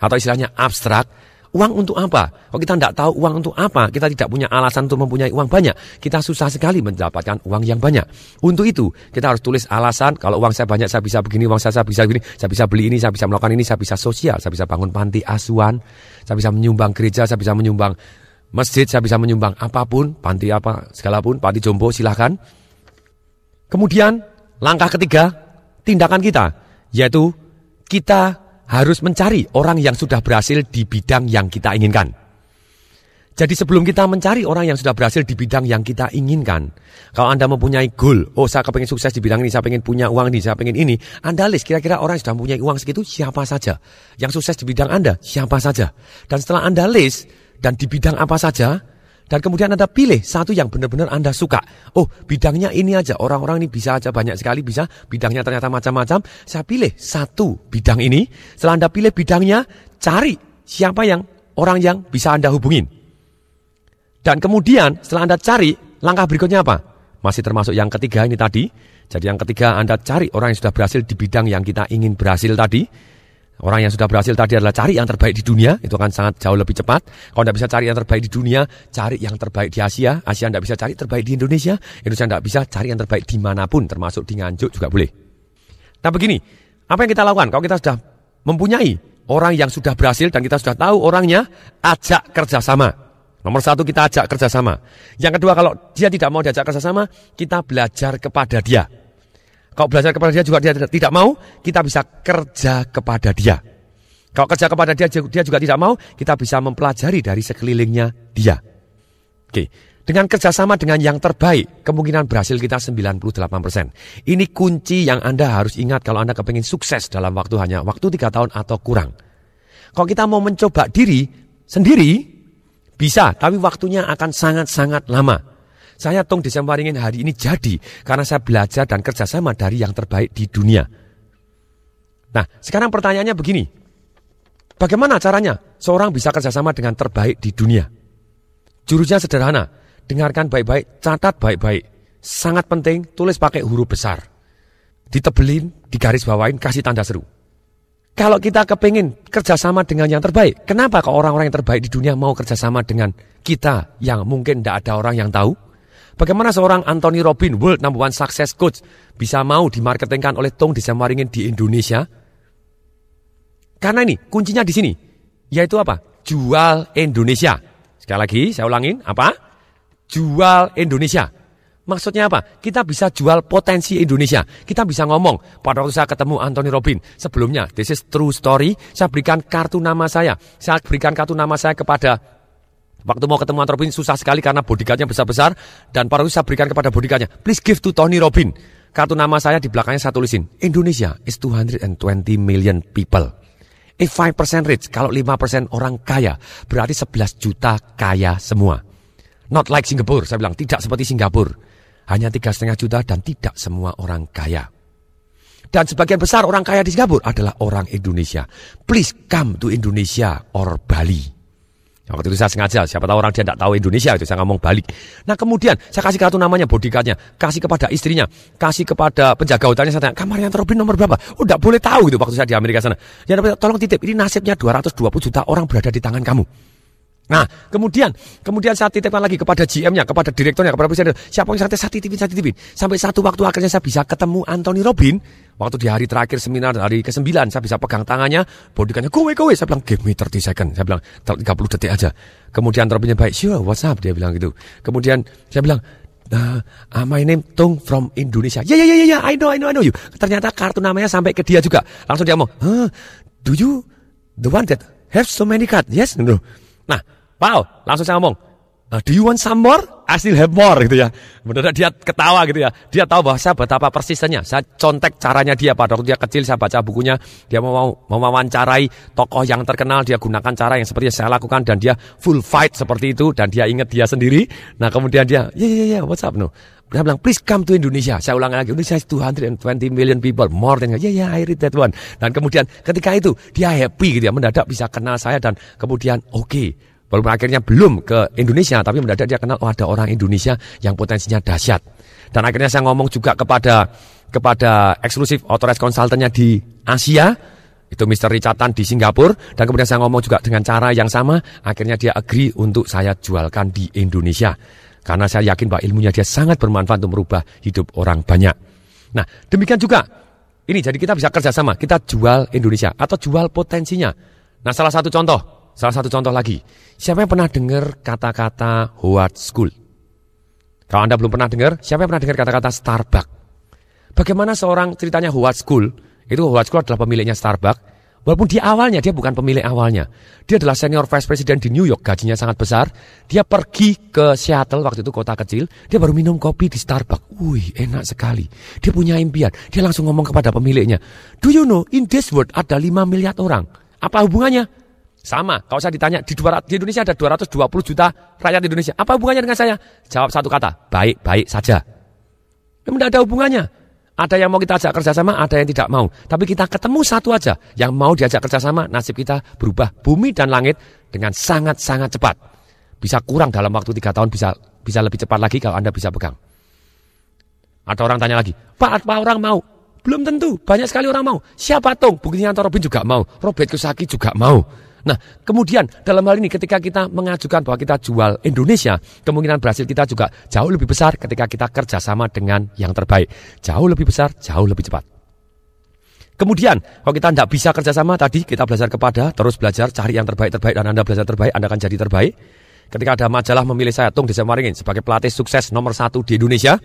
Speaker 1: atau istilahnya abstrak, Uang untuk apa? Kalau kita tidak tahu uang untuk apa, kita tidak punya alasan untuk mempunyai uang banyak, kita susah sekali mendapatkan uang yang banyak. Untuk itu, kita harus tulis alasan, kalau uang saya banyak, saya bisa begini, uang saya, saya bisa begini, saya bisa beli ini, saya bisa melakukan ini, saya bisa sosial, saya bisa bangun panti asuhan, saya bisa menyumbang gereja, saya bisa menyumbang masjid, saya bisa menyumbang apa pun, panti apa, segala pun, panti jombo, silahkan. Kemudian, langkah ketiga, tindakan kita, yaitu kita harus mencari orang yang sudah berhasil di bidang yang kita inginkan. Jadi sebelum kita mencari orang yang sudah berhasil di bidang yang kita inginkan, kalau Anda mempunyai goal, oh saya kepengen sukses di bidang ini, saya pengen punya uang ini, saya pengen ini, Anda list kira-kira orang yang sudah mempunyai uang segitu siapa saja. Yang sukses di bidang Anda siapa saja. Dan setelah Anda list, dan di bidang apa saja, dan kemudian Anda pilih satu yang benar-benar Anda suka. Oh, bidangnya ini aja. Orang-orang ini bisa aja banyak sekali bisa. Bidangnya ternyata macam-macam. Saya pilih satu bidang ini. Setelah Anda pilih bidangnya, cari siapa yang orang yang bisa Anda hubungin. Dan kemudian setelah Anda cari, langkah berikutnya apa? Masih termasuk yang ketiga ini tadi. Jadi yang ketiga Anda cari orang yang sudah berhasil di bidang yang kita ingin berhasil tadi. Orang yang sudah berhasil tadi adalah cari yang terbaik di dunia, itu akan sangat jauh lebih cepat. Kalau tidak bisa cari yang terbaik di dunia, cari yang terbaik di Asia. Asia tidak bisa cari terbaik di Indonesia. Indonesia tidak bisa cari yang terbaik di mana pun, termasuk di Nganjuk juga boleh. Nah begini, apa yang kita lakukan kalau kita sudah mempunyai orang yang sudah berhasil dan kita sudah tahu orangnya, ajak kerjasama. Nomor satu kita ajak kerjasama. Yang kedua kalau dia tidak mau diajak kerjasama, kita belajar kepada dia. Kalau belajar kepada dia juga dia tidak mau, kita bisa kerja kepada dia. Kalau kerja kepada dia, dia juga tidak mau, kita bisa mempelajari dari sekelilingnya dia. Oke, dengan kerjasama dengan yang terbaik, kemungkinan berhasil kita 98%. Ini kunci yang Anda harus ingat kalau Anda kepingin sukses dalam waktu hanya waktu 3 tahun atau kurang. Kalau kita mau mencoba diri sendiri, bisa, tapi waktunya akan sangat-sangat lama. Saya Tung Desemwaringin hari ini jadi karena saya belajar dan kerjasama dari yang terbaik di dunia. Nah, sekarang pertanyaannya begini. Bagaimana caranya seorang bisa kerjasama dengan terbaik di dunia? Jurusnya sederhana. Dengarkan baik-baik, catat baik-baik. Sangat penting, tulis pakai huruf besar. Ditebelin, digaris bawain, kasih tanda seru. Kalau kita kepingin kerjasama dengan yang terbaik, kenapa kok orang-orang yang terbaik di dunia mau kerjasama dengan kita yang mungkin tidak ada orang yang tahu? Bagaimana seorang Anthony Robin, World Number One Success Coach, bisa mau dimarketingkan oleh Tong Desamaringin di Indonesia? Karena ini kuncinya di sini, yaitu apa? Jual Indonesia. Sekali lagi, saya ulangin, apa? Jual Indonesia. Maksudnya apa? Kita bisa jual potensi Indonesia. Kita bisa ngomong, pada waktu saya ketemu Anthony Robin, sebelumnya, this is true story, saya berikan kartu nama saya. Saya berikan kartu nama saya kepada Waktu mau ketemu Anthony Robin susah sekali karena bodyguardnya besar-besar dan para saya berikan kepada bodyguardnya, please give to Tony Robin. Kartu nama saya di belakangnya saya tulisin, Indonesia is 220 million people. If 5% rich, kalau 5% orang kaya, berarti 11 juta kaya semua. Not like Singapore, saya bilang, tidak seperti Singapura. Hanya tiga setengah juta dan tidak semua orang kaya. Dan sebagian besar orang kaya di Singapura adalah orang Indonesia. Please come to Indonesia or Bali. Nah, waktu itu saya sengaja, siapa tahu orang dia tidak tahu Indonesia itu saya ngomong balik. Nah kemudian saya kasih kartu namanya bodyguardnya, kasih kepada istrinya, kasih kepada penjaga hotelnya saya tanya kamarnya Robin nomor berapa? Oh tidak boleh tahu gitu waktu saya di Amerika sana. Ya tolong titip, ini nasibnya 220 juta orang berada di tangan kamu. Nah, kemudian kemudian saya titipkan lagi kepada GM-nya, kepada direkturnya, kepada presiden. Siapa yang saya titipin, saya titipin. Sampai satu waktu akhirnya saya bisa ketemu Anthony Robin. Waktu di hari terakhir seminar, hari ke-9, saya bisa pegang tangannya, bodyguardnya, kowe, kowe. Saya bilang, give me 30 second. Saya bilang, 30 detik aja. Kemudian Robinnya baik, sure, what's up? Dia bilang gitu. Kemudian saya bilang, uh, uh, my name Tung from Indonesia. Ya, ya, ya, ya, I know, I know, I know you. Ternyata kartu namanya sampai ke dia juga. Langsung dia ngomong, huh, do you the one that have so many cards? Yes, no. Nah, Wow, langsung saya ngomong, do you want some more? I still have more gitu ya. Benar dia ketawa gitu ya. Dia tahu bahwa saya betapa persisnya. Saya contek caranya dia pada waktu dia kecil saya baca bukunya. Dia mau mewawancarai tokoh yang terkenal. Dia gunakan cara yang seperti yang saya lakukan dan dia full fight seperti itu dan dia ingat dia sendiri. Nah kemudian dia, ya ya ya, what's up no? Dia bilang, please come to Indonesia. Saya ulang lagi, Indonesia is 220 million people, more than, yeah, yeah, I read that one. Dan kemudian ketika itu, dia happy gitu ya, mendadak bisa kenal saya dan kemudian, oke, okay, Walaupun akhirnya belum ke Indonesia, tapi mendadak dia kenal, oh ada orang Indonesia yang potensinya dahsyat. Dan akhirnya saya ngomong juga kepada kepada eksklusif authorized consultantnya di Asia, Itu Mr. Richard Tan di Singapura dan kemudian saya ngomong juga dengan cara yang sama, akhirnya dia agree untuk saya jualkan di Indonesia. Karena saya yakin bahwa ilmunya dia sangat bermanfaat untuk merubah hidup orang banyak. Nah, demikian juga ini jadi kita bisa kerjasama, kita jual Indonesia atau jual potensinya. Nah, salah satu contoh, salah satu contoh lagi. Siapa yang pernah dengar kata-kata Howard School? Kalau Anda belum pernah dengar, siapa yang pernah dengar kata-kata Starbucks? Bagaimana seorang ceritanya Howard School itu Howard School adalah pemiliknya Starbucks. Walaupun di awalnya dia bukan pemilik awalnya. Dia adalah senior vice president di New York, gajinya sangat besar. Dia pergi ke Seattle waktu itu kota kecil, dia baru minum kopi di Starbucks. Wih, enak sekali. Dia punya impian. Dia langsung ngomong kepada pemiliknya, "Do you know in this world ada 5 miliar orang? Apa hubungannya?" Sama, kalau saya ditanya di, 200, di Indonesia ada 220 juta rakyat Indonesia. Apa hubungannya dengan saya? Jawab satu kata, baik-baik saja. Tidak ada hubungannya. Ada yang mau kita ajak kerjasama, ada yang tidak mau. Tapi kita ketemu satu aja, yang mau diajak kerjasama, nasib kita berubah bumi dan langit dengan sangat-sangat cepat. Bisa kurang dalam waktu tiga tahun, bisa bisa lebih cepat lagi kalau Anda bisa pegang. Ada orang tanya lagi, Pak, apa orang mau? Belum tentu, banyak sekali orang mau. Siapa Tung? Buktinya Anto Robin juga mau, Robert Kiyosaki juga mau. Nah, kemudian dalam hal ini ketika kita mengajukan bahwa kita jual Indonesia, kemungkinan berhasil kita juga jauh lebih besar ketika kita kerjasama dengan yang terbaik. Jauh lebih besar, jauh lebih cepat. Kemudian, kalau kita tidak bisa kerjasama tadi, kita belajar kepada, terus belajar, cari yang terbaik-terbaik, dan Anda belajar terbaik, Anda akan jadi terbaik. Ketika ada majalah memilih saya, Tung Desa Maringin, sebagai pelatih sukses nomor satu di Indonesia,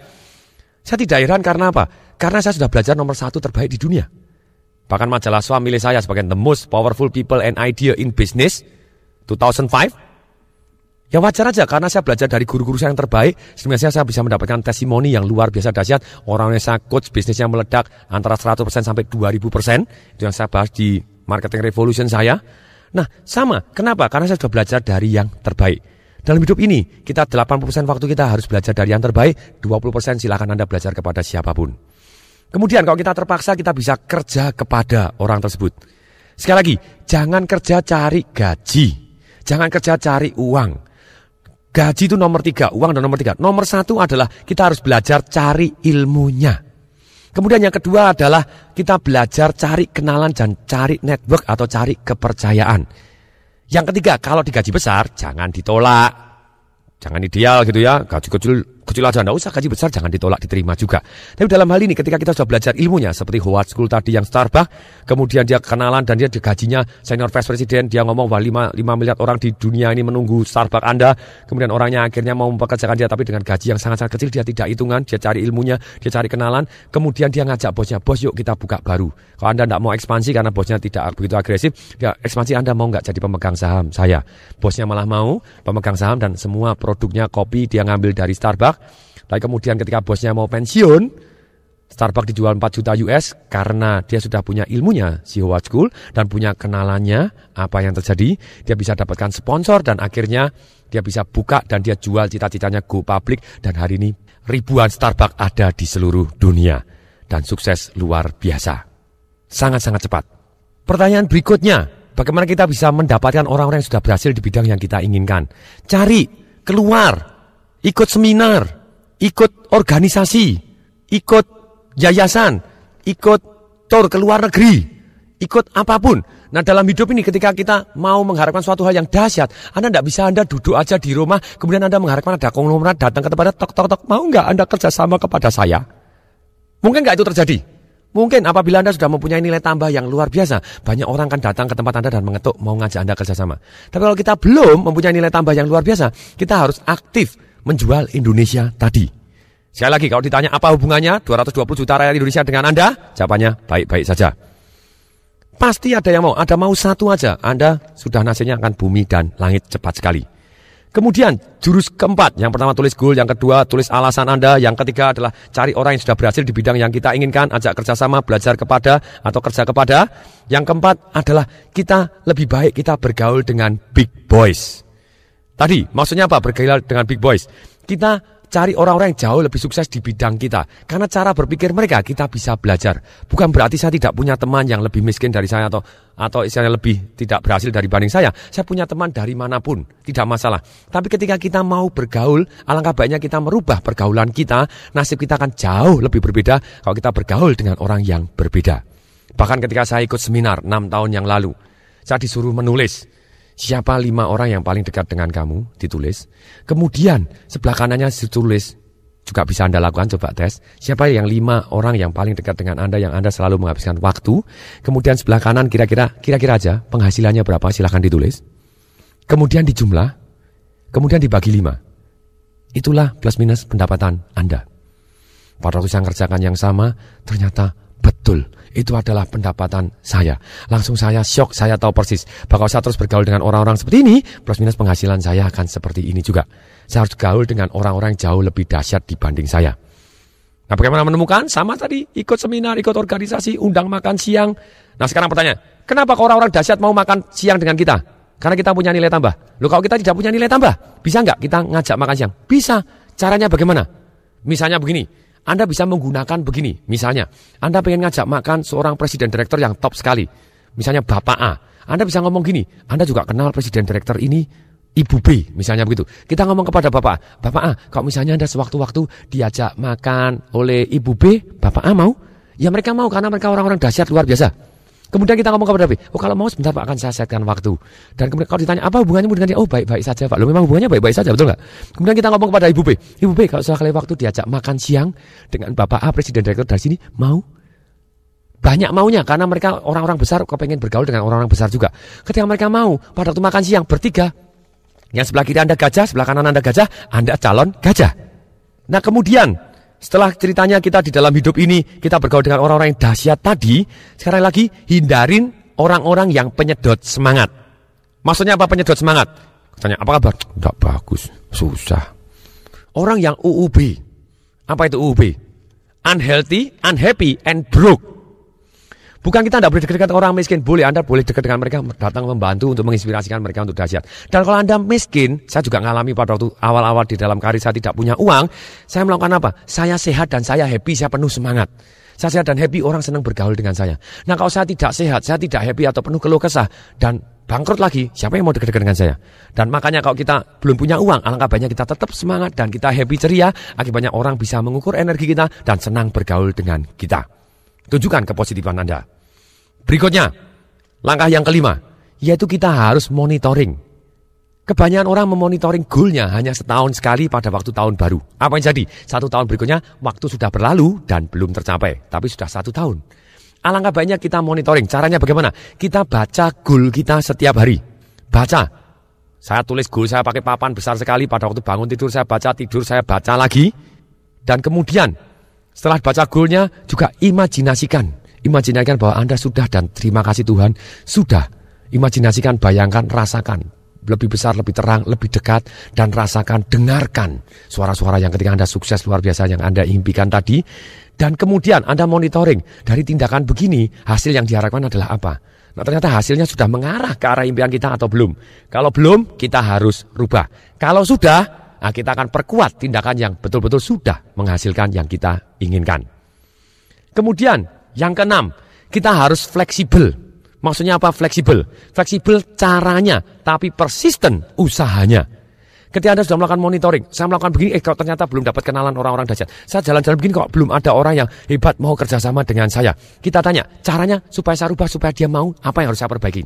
Speaker 1: saya tidak heran karena apa? Karena saya sudah belajar nomor satu terbaik di dunia. Bahkan majalah SWA milih saya sebagai the most powerful people and idea in business 2005. Ya wajar aja karena saya belajar dari guru-guru saya yang terbaik. Sebenarnya saya bisa mendapatkan testimoni yang luar biasa dahsyat. Orang yang saya coach bisnisnya meledak antara 100% sampai 2000%. Itu yang saya bahas di marketing revolution saya. Nah sama, kenapa? Karena saya sudah belajar dari yang terbaik. Dalam hidup ini, kita 80% waktu kita harus belajar dari yang terbaik, 20% silakan Anda belajar kepada siapa pun. Kemudian kalau kita terpaksa kita bisa kerja kepada orang tersebut. Sekali lagi, jangan kerja cari gaji. Jangan kerja cari uang. Gaji itu nomor tiga, uang dan nomor tiga. Nomor satu adalah kita harus belajar cari ilmunya. Kemudian yang kedua adalah kita belajar cari kenalan dan cari network atau cari kepercayaan. Yang ketiga, kalau digaji besar, jangan ditolak. Jangan ideal gitu ya, gaji kecil kecil aja, enggak usah gaji besar, jangan ditolak, diterima juga. Tapi dalam hal ini ketika kita sudah belajar ilmunya, seperti Howard School tadi yang Starbucks, kemudian dia kenalan dan dia gajinya senior vice president, dia ngomong bahwa 5, 5 miliar orang di dunia ini menunggu Starbucks Anda, kemudian orangnya akhirnya mau mempekerjakan dia, tapi dengan gaji yang sangat-sangat kecil, dia tidak hitungan, dia cari ilmunya, dia cari kenalan, kemudian dia ngajak bosnya, bos yuk kita buka baru. Kalau Anda tidak mau ekspansi karena bosnya tidak begitu agresif, ya ekspansi Anda mau nggak jadi pemegang saham saya. Bosnya malah mau pemegang saham dan semua produknya kopi dia ngambil dari Starbucks, tapi kemudian ketika bosnya mau pensiun, Starbucks dijual 4 juta US karena dia sudah punya ilmunya si Howard School dan punya kenalannya apa yang terjadi. Dia bisa dapatkan sponsor dan akhirnya dia bisa buka dan dia jual cita-citanya go public dan hari ini ribuan Starbucks ada di seluruh dunia dan sukses luar biasa. Sangat-sangat cepat. Pertanyaan berikutnya, bagaimana kita bisa mendapatkan orang-orang yang sudah berhasil di bidang yang kita inginkan? Cari, keluar, ikut seminar, ikut organisasi, ikut yayasan, ikut tour ke luar negeri, ikut apa pun. Nah dalam hidup ini ketika kita mau mengharapkan suatu hal yang dahsyat, Anda tidak bisa Anda duduk aja di rumah, kemudian Anda mengharapkan ada konglomerat datang ke tempat tok tok tok, mau nggak Anda kerjasama kepada saya? Mungkin nggak itu terjadi. Mungkin apabila Anda sudah mempunyai nilai tambah yang luar biasa, banyak orang kan datang ke tempat Anda dan mengetuk mau ngajak Anda kerjasama. Tapi kalau kita belum mempunyai nilai tambah yang luar biasa, kita harus aktif menjual Indonesia tadi. Sekali lagi, kalau ditanya apa hubungannya 220 juta rakyat Indonesia dengan Anda, jawabannya baik-baik saja. Pasti ada yang mau, ada mau satu aja. Anda sudah nasibnya akan bumi dan langit cepat sekali. Kemudian jurus keempat, yang pertama tulis goal, yang kedua tulis alasan Anda, yang ketiga adalah cari orang yang sudah berhasil di bidang yang kita inginkan, ajak kerjasama, belajar kepada atau kerja kepada. Yang keempat adalah kita lebih baik kita bergaul dengan big boys. Tadi maksudnya apa bergaul dengan big boys? Kita cari orang-orang yang jauh lebih sukses di bidang kita. Karena cara berpikir mereka kita bisa belajar. Bukan berarti saya tidak punya teman yang lebih miskin dari saya atau atau istilahnya lebih tidak berhasil dari banding saya. Saya punya teman dari mana pun, tidak masalah. Tapi ketika kita mau bergaul, alangkah baiknya kita merubah pergaulan kita, nasib kita akan jauh lebih berbeda kalau kita bergaul dengan orang yang berbeda. Bahkan ketika saya ikut seminar 6 tahun yang lalu, saya disuruh menulis siapa lima orang yang paling dekat dengan kamu, ditulis. Kemudian sebelah kanannya ditulis, juga bisa Anda lakukan, coba tes. Siapa yang lima orang yang paling dekat dengan Anda, yang Anda selalu menghabiskan waktu. Kemudian sebelah kanan kira-kira, kira-kira aja penghasilannya berapa, silahkan ditulis. Kemudian dijumlah, kemudian dibagi lima. Itulah plus minus pendapatan Anda. Pada waktu saya mengerjakan yang sama, ternyata betul. Itu adalah pendapatan saya. Langsung saya shock, saya tahu persis. Bahwa saya terus bergaul dengan orang-orang seperti ini, plus minus penghasilan saya akan seperti ini juga. Saya harus gaul dengan orang-orang jauh lebih dahsyat dibanding saya. Nah bagaimana menemukan? Sama tadi, ikut seminar, ikut organisasi, undang makan siang. Nah sekarang pertanyaan, kenapa orang-orang dahsyat mau makan siang dengan kita? Karena kita punya nilai tambah. Loh kalau kita tidak punya nilai tambah, bisa nggak kita ngajak makan siang? Bisa. Caranya bagaimana? Misalnya begini, anda bisa menggunakan begini, misalnya, Anda pengen ngajak makan seorang presiden direktur yang top sekali, misalnya Bapak A. Anda bisa ngomong gini, Anda juga kenal presiden direktur ini, Ibu B, misalnya begitu. Kita ngomong kepada Bapak, Bapak A, kalau misalnya Anda sewaktu-waktu diajak makan oleh Ibu B, Bapak A mau? Ya mereka mau karena mereka orang-orang dahsyat luar biasa. Kemudian kita ngomong kepada B, oh kalau mau sebentar Pak akan saya setkan waktu. Dan kemudian kalau ditanya apa hubungannya dengan dia, oh baik-baik saja Pak. Lo memang hubungannya baik-baik saja, betul nggak? Kemudian kita ngomong kepada Ibu B, Ibu B kalau sekali waktu diajak makan siang dengan Bapak A, Presiden Direktur dari sini, mau? Banyak maunya karena mereka orang-orang besar kepengen bergaul dengan orang-orang besar juga. Ketika mereka mau pada waktu makan siang bertiga, yang sebelah kiri Anda gajah, sebelah kanan Anda gajah, Anda calon gajah. Nah kemudian setelah ceritanya kita di dalam hidup ini, kita bergaul dengan orang-orang yang dahsyat tadi, sekarang lagi hindarin orang-orang yang penyedot semangat. Maksudnya apa penyedot semangat? Tanya, apa kabar? Tidak bagus, susah. Orang yang UUB, apa itu UUB? Unhealthy, unhappy, and broke. Bukan kita tidak boleh dekat-dekat orang miskin, boleh Anda boleh dekat dengan mereka, datang membantu untuk menginspirasikan mereka untuk dahsyat. Dan kalau Anda miskin, saya juga ngalami pada waktu awal-awal di dalam karir saya tidak punya uang, saya melakukan apa? Saya sehat dan saya happy, saya penuh semangat. Saya sehat dan happy, orang senang bergaul dengan saya. Nah kalau saya tidak sehat, saya tidak happy atau penuh keluh kesah, dan bangkrut lagi, siapa yang mau dekat-dekat dengan saya? Dan makanya kalau kita belum punya uang, alangkah banyak kita tetap semangat dan kita happy ceria, akibatnya orang bisa mengukur energi kita dan senang bergaul dengan kita. Tunjukkan kepositifan Anda. Berikutnya, langkah yang kelima, yaitu kita harus monitoring. Kebanyakan orang memonitoring goalnya hanya setahun sekali pada waktu tahun baru. Apa yang jadi? Satu tahun berikutnya, waktu sudah berlalu dan belum tercapai. Tapi sudah satu tahun. Alangkah banyak kita monitoring. Caranya bagaimana? Kita baca goal kita setiap hari. Baca. Saya tulis goal saya pakai papan besar sekali. Pada waktu bangun tidur saya baca, tidur saya baca lagi. Dan kemudian setelah baca goalnya juga imajinasikan Imajinasikan bahwa Anda sudah dan terima kasih Tuhan, sudah. Imajinasikan, bayangkan, rasakan. Lebih besar, lebih terang, lebih dekat, dan rasakan, dengarkan suara-suara yang ketika Anda sukses luar biasa yang Anda impikan tadi. Dan kemudian Anda monitoring dari tindakan begini, hasil yang diharapkan adalah apa? Nah ternyata hasilnya sudah mengarah ke arah impian kita atau belum. Kalau belum, kita harus rubah. Kalau sudah, nah kita akan perkuat tindakan yang betul-betul sudah menghasilkan yang kita inginkan. Kemudian yang keenam, kita harus fleksibel. Maksudnya apa fleksibel? Fleksibel caranya, tapi persisten usahanya. Ketika Anda sudah melakukan monitoring, saya melakukan begini, eh kalau ternyata belum dapat kenalan orang-orang dahsyat. Saya jalan-jalan begini kok belum ada orang yang hebat mau kerjasama dengan saya. Kita tanya, caranya supaya saya rubah, supaya dia mau, apa yang harus saya perbaiki?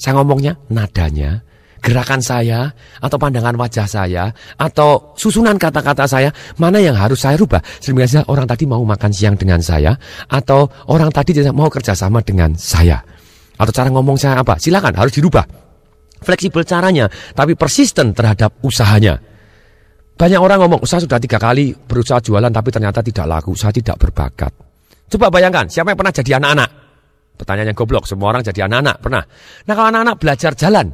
Speaker 1: Saya ngomongnya, nadanya, gerakan saya, atau pandangan wajah saya, atau susunan kata-kata saya, mana yang harus saya rubah. Sehingga orang tadi mau makan siang dengan saya, atau orang tadi mau kerjasama dengan saya. Atau cara ngomong saya apa? Silakan, harus dirubah. Fleksibel caranya, tapi persisten terhadap usahanya. Banyak orang ngomong, saya sudah tiga kali berusaha jualan tapi ternyata tidak laku, saya tidak berbakat. Coba bayangkan, siapa yang pernah jadi anak-anak? Pertanyaan yang goblok, semua orang jadi anak-anak, pernah. Nah kalau anak-anak belajar jalan,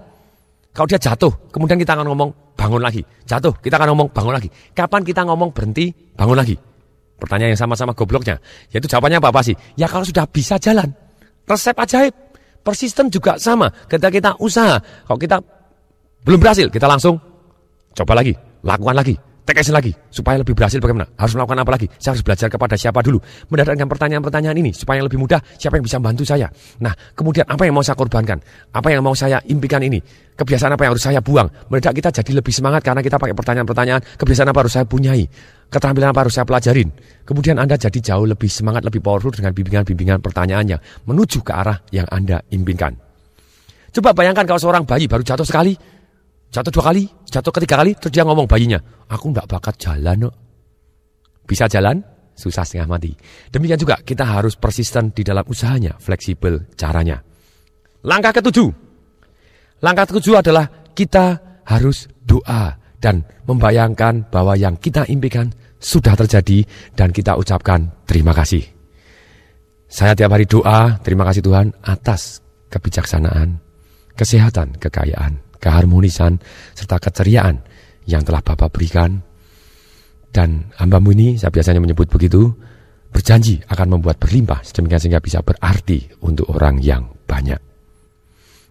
Speaker 1: kalau dia jatuh, kemudian kita akan ngomong bangun lagi. Jatuh, kita akan ngomong bangun lagi. Kapan kita ngomong berhenti, bangun lagi? Pertanyaan yang sama-sama gobloknya. Yaitu jawabannya apa, apa sih? Ya kalau sudah bisa jalan. Resep ajaib. Persisten juga sama. Ketika kita usaha, kalau kita belum berhasil, kita langsung coba lagi, lakukan lagi, action lagi supaya lebih berhasil bagaimana? Harus melakukan apa lagi? Saya harus belajar kepada siapa dulu? Mendatangkan pertanyaan-pertanyaan ini supaya lebih mudah, siapa yang bisa membantu saya? Nah, kemudian apa yang mau saya korbankan? Apa yang mau saya impikan ini? Kebiasaan apa yang harus saya buang? Mendadak kita jadi lebih semangat karena kita pakai pertanyaan-pertanyaan, kebiasaan apa harus saya punyai? Keterampilan apa harus saya pelajarin? Kemudian Anda jadi jauh lebih semangat, lebih powerful dengan bimbingan-bimbingan pertanyaannya menuju ke arah yang Anda impikan. Coba bayangkan kalau seorang bayi baru jatuh sekali, Jatuh dua kali, jatuh ketiga kali, terus dia ngomong bayinya, aku nggak bakat jalan no. Bisa jalan, susah setengah mati. Demikian juga kita harus persisten di dalam usahanya, fleksibel caranya. Langkah ketujuh. Langkah ketujuh adalah kita harus doa dan membayangkan bahwa yang kita impikan sudah terjadi dan kita ucapkan terima kasih. Saya tiap hari doa, terima kasih Tuhan atas kebijaksanaan, kesehatan, kekayaan, keharmonisan, serta keceriaan yang telah Bapak berikan. Dan hambamu ini, saya biasanya menyebut begitu, berjanji akan membuat berlimpah sedemikian sehingga bisa berarti untuk orang yang banyak.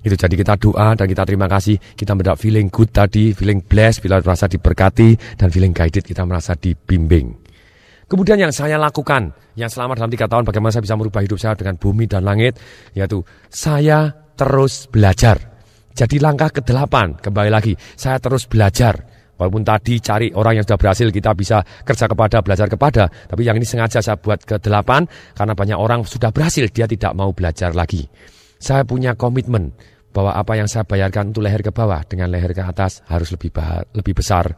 Speaker 1: Itu jadi kita doa dan kita terima kasih, kita mendapat feeling good tadi, feeling blessed, bila merasa diberkati, dan feeling guided, kita merasa dibimbing. Kemudian yang saya lakukan, yang selama dalam tiga tahun bagaimana saya bisa merubah hidup saya dengan bumi dan langit, yaitu saya terus belajar. Jadi langkah ke-8, kembali lagi, saya terus belajar. Walaupun tadi cari orang yang sudah berhasil kita bisa kerja kepada, belajar kepada. Tapi yang ini sengaja saya buat ke-8 karena banyak orang sudah berhasil, dia tidak mau belajar lagi. Saya punya komitmen bahwa apa yang saya bayarkan untuk leher ke bawah dengan leher ke atas harus lebih, lebih besar,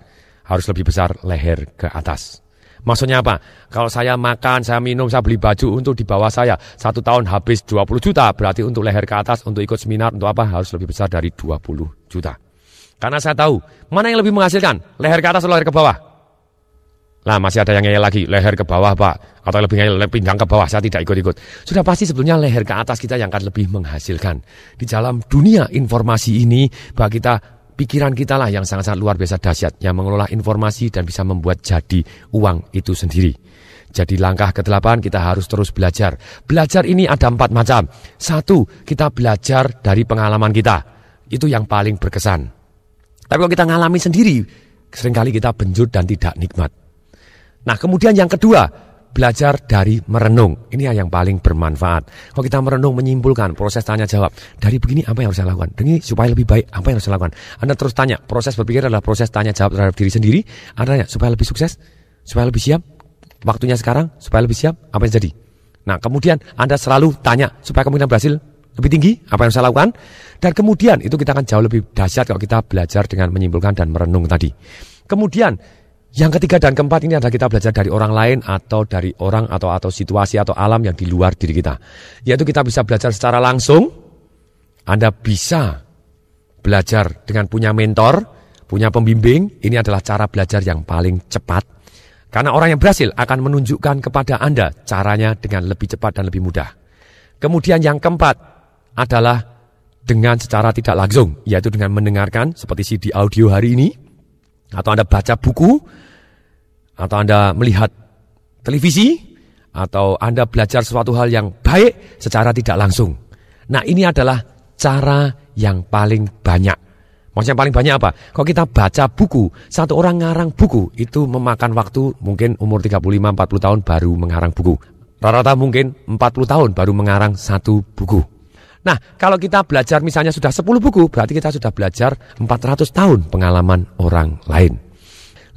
Speaker 1: harus lebih besar leher ke atas. Maksudnya apa? Kalau saya makan, saya minum, saya beli baju untuk di bawah saya. Satu tahun habis 20 juta, berarti untuk leher ke atas, untuk ikut seminar, untuk apa? Harus lebih besar dari 20 juta. Karena saya tahu, mana yang lebih menghasilkan? Leher ke atas atau leher ke bawah? Lah masih ada yang ngeyel lagi, leher ke bawah pak. Atau lebih ngeyel, pinggang ke bawah, saya tidak ikut-ikut. Sudah pasti sebetulnya leher ke atas kita yang akan lebih menghasilkan. Di dalam dunia informasi ini, bahwa kita pikiran kita lah yang sangat-sangat luar biasa dahsyat yang mengelola informasi dan bisa membuat jadi uang itu sendiri. Jadi langkah ke-8 kita harus terus belajar. Belajar ini ada empat macam. Satu, kita belajar dari pengalaman kita. Itu yang paling berkesan. Tapi kalau kita ngalami sendiri, sering kali kita benjut dan tidak nikmat. Nah kemudian yang kedua, belajar dari merenung. Ini yang paling bermanfaat. Kalau kita merenung, menyimpulkan proses tanya jawab. Dari begini apa yang harus saya lakukan? Ini supaya lebih baik, apa yang harus saya lakukan? Anda terus tanya, proses berpikir adalah proses tanya jawab terhadap diri sendiri. Anda tanya, supaya lebih sukses, supaya lebih siap, waktunya sekarang, supaya lebih siap, apa yang jadi? Nah kemudian Anda selalu tanya, supaya kemungkinan berhasil lebih tinggi, apa yang saya lakukan? Dan kemudian itu kita akan jauh lebih dahsyat kalau kita belajar dengan menyimpulkan dan merenung tadi. Kemudian yang ketiga dan keempat ini adalah kita belajar dari orang lain atau dari orang atau atau situasi atau alam yang di luar diri kita. Yaitu kita bisa belajar secara langsung. Anda bisa belajar dengan punya mentor, punya pembimbing. Ini adalah cara belajar yang paling cepat. Karena orang yang berhasil akan menunjukkan kepada Anda caranya dengan lebih cepat dan lebih mudah. Kemudian yang keempat adalah dengan secara tidak langsung, yaitu dengan mendengarkan seperti CD audio hari ini, atau Anda baca buku, atau Anda melihat televisi, atau Anda belajar sesuatu hal yang baik secara tidak langsung. Nah ini adalah cara yang paling banyak. Maksudnya paling banyak apa? Kalau kita baca buku, satu orang ngarang buku itu memakan waktu mungkin umur 35-40 tahun baru mengarang buku. Rata-rata mungkin 40 tahun baru mengarang satu buku. Nah, kalau kita belajar misalnya sudah 10 buku, berarti kita sudah belajar 400 tahun pengalaman orang lain.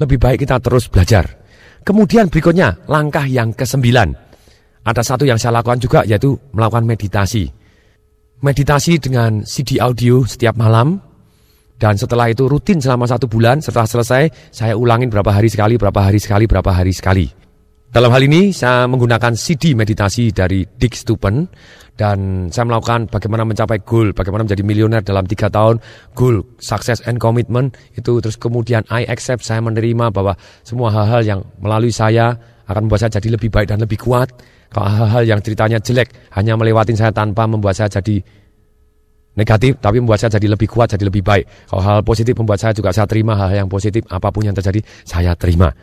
Speaker 1: Lebih baik kita terus belajar. Kemudian berikutnya, langkah yang kesembilan. Ada satu yang saya lakukan juga yaitu melakukan meditasi. Meditasi dengan CD audio setiap malam. Dan setelah itu rutin selama satu bulan, setelah selesai saya ulangin berapa hari sekali, berapa hari sekali, berapa hari sekali. Dalam hal ini saya menggunakan CD meditasi dari Dick Stupen dan saya melakukan bagaimana mencapai goal, bagaimana menjadi miliuner dalam tiga tahun, goal, success and commitment itu terus kemudian I accept saya menerima bahwa semua hal-hal yang melalui saya akan membuat saya jadi lebih baik dan lebih kuat. Kalau hal-hal yang ceritanya jelek hanya melewatin saya tanpa membuat saya jadi negatif, tapi membuat saya jadi lebih kuat, jadi lebih baik. Kalau hal, -hal positif membuat saya juga saya terima hal-hal yang positif, apa pun yang terjadi saya terima.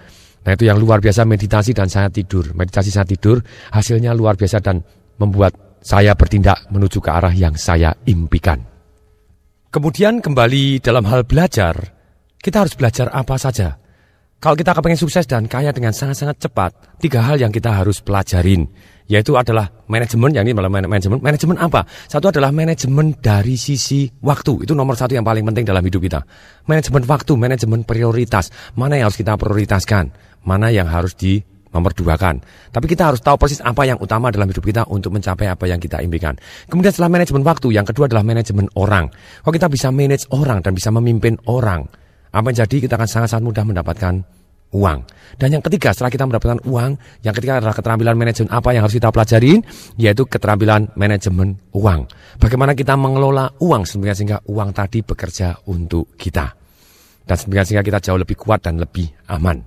Speaker 1: Nah itu yang luar biasa meditasi dan saya tidur. Meditasi saya tidur, hasilnya luar biasa dan membuat saya bertindak menuju ke arah yang saya impikan. Kemudian kembali dalam hal belajar, kita harus belajar apa saja. Kalau kita kepengen sukses dan kaya dengan sangat-sangat cepat, tiga hal yang kita harus pelajarin, yaitu adalah manajemen, yang ini malah manajemen. Manajemen apa? Satu adalah manajemen dari sisi waktu. Itu nomor satu yang paling penting dalam hidup kita. Manajemen waktu, manajemen prioritas. Mana yang harus kita prioritaskan? Mana yang harus di nomor dua kan. Tapi kita harus tahu persis apa yang utama dalam hidup kita untuk mencapai apa yang kita impikan. Kemudian setelah manajemen waktu, yang kedua adalah manajemen orang. Kalau kita bisa manage orang dan bisa memimpin orang, apa yang jadi kita akan sangat-sangat mudah mendapatkan uang. Dan yang ketiga, setelah kita mendapatkan uang, yang ketiga adalah keterampilan manajemen apa yang harus kita pelajarin, yaitu keterampilan manajemen uang. Bagaimana kita mengelola uang sehingga uang tadi bekerja untuk kita. Dan sehingga kita jauh lebih kuat dan lebih aman.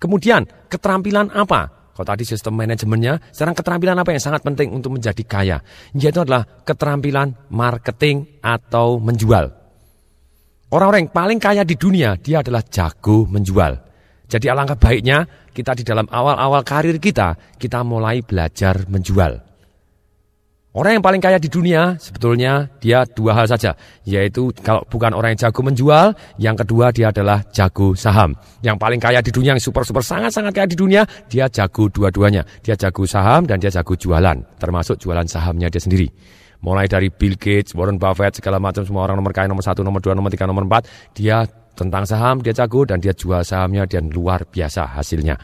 Speaker 1: Kemudian, keterampilan apa? Kalau tadi sistem manajemennya, sekarang keterampilan apa yang sangat penting untuk menjadi kaya? Yaitu adalah keterampilan marketing atau menjual. Orang-orang yang paling kaya di dunia, dia adalah jago menjual. Jadi alangkah baiknya kita di dalam awal-awal karir kita, kita mulai belajar menjual. Orang yang paling kaya di dunia sebetulnya dia dua hal saja, yaitu kalau bukan orang yang jago menjual, yang kedua dia adalah jago saham. Yang paling kaya di dunia, yang super-super sangat-sangat kaya di dunia, dia jago dua-duanya. Dia jago saham dan dia jago jualan, termasuk jualan sahamnya dia sendiri. Mulai dari Bill Gates, Warren Buffett, segala macam semua orang nomor kaya, nomor satu, nomor dua, nomor tiga, nomor empat. Dia tentang saham, dia jago dan dia jual sahamnya dan luar biasa hasilnya.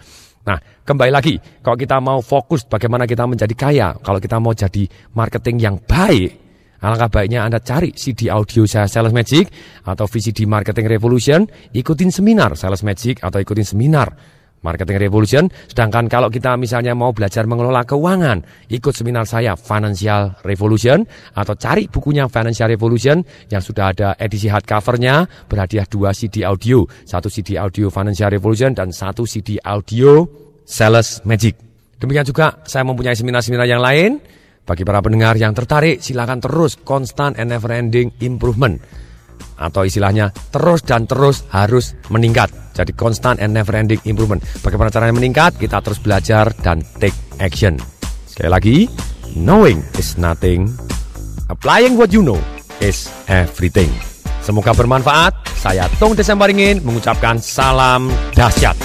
Speaker 1: Nah, kembali lagi, kalau kita mau fokus bagaimana kita menjadi kaya, kalau kita mau jadi marketing yang baik, alangkah baiknya Anda cari CD audio saya Sales Magic atau VCD Marketing Revolution, ikutin seminar Sales Magic atau ikutin seminar Marketing Revolution. Sedangkan kalau kita misalnya mau belajar mengelola keuangan, ikut seminar saya Financial Revolution atau cari bukunya Financial Revolution yang sudah ada edisi hardcovernya berhadiah dua CD audio, satu CD audio Financial Revolution dan satu CD audio Sales Magic. Demikian juga saya mempunyai seminar-seminar yang lain. Bagi para pendengar yang tertarik, silakan terus constant and never ending improvement atau istilahnya terus dan terus harus meningkat. Jadi constant and never ending improvement. Bagaimana caranya meningkat? Kita terus belajar dan take action. Sekali lagi, knowing is nothing. Applying what you know is everything. Semoga bermanfaat. Saya Tong Desember ingin mengucapkan salam dahsyat.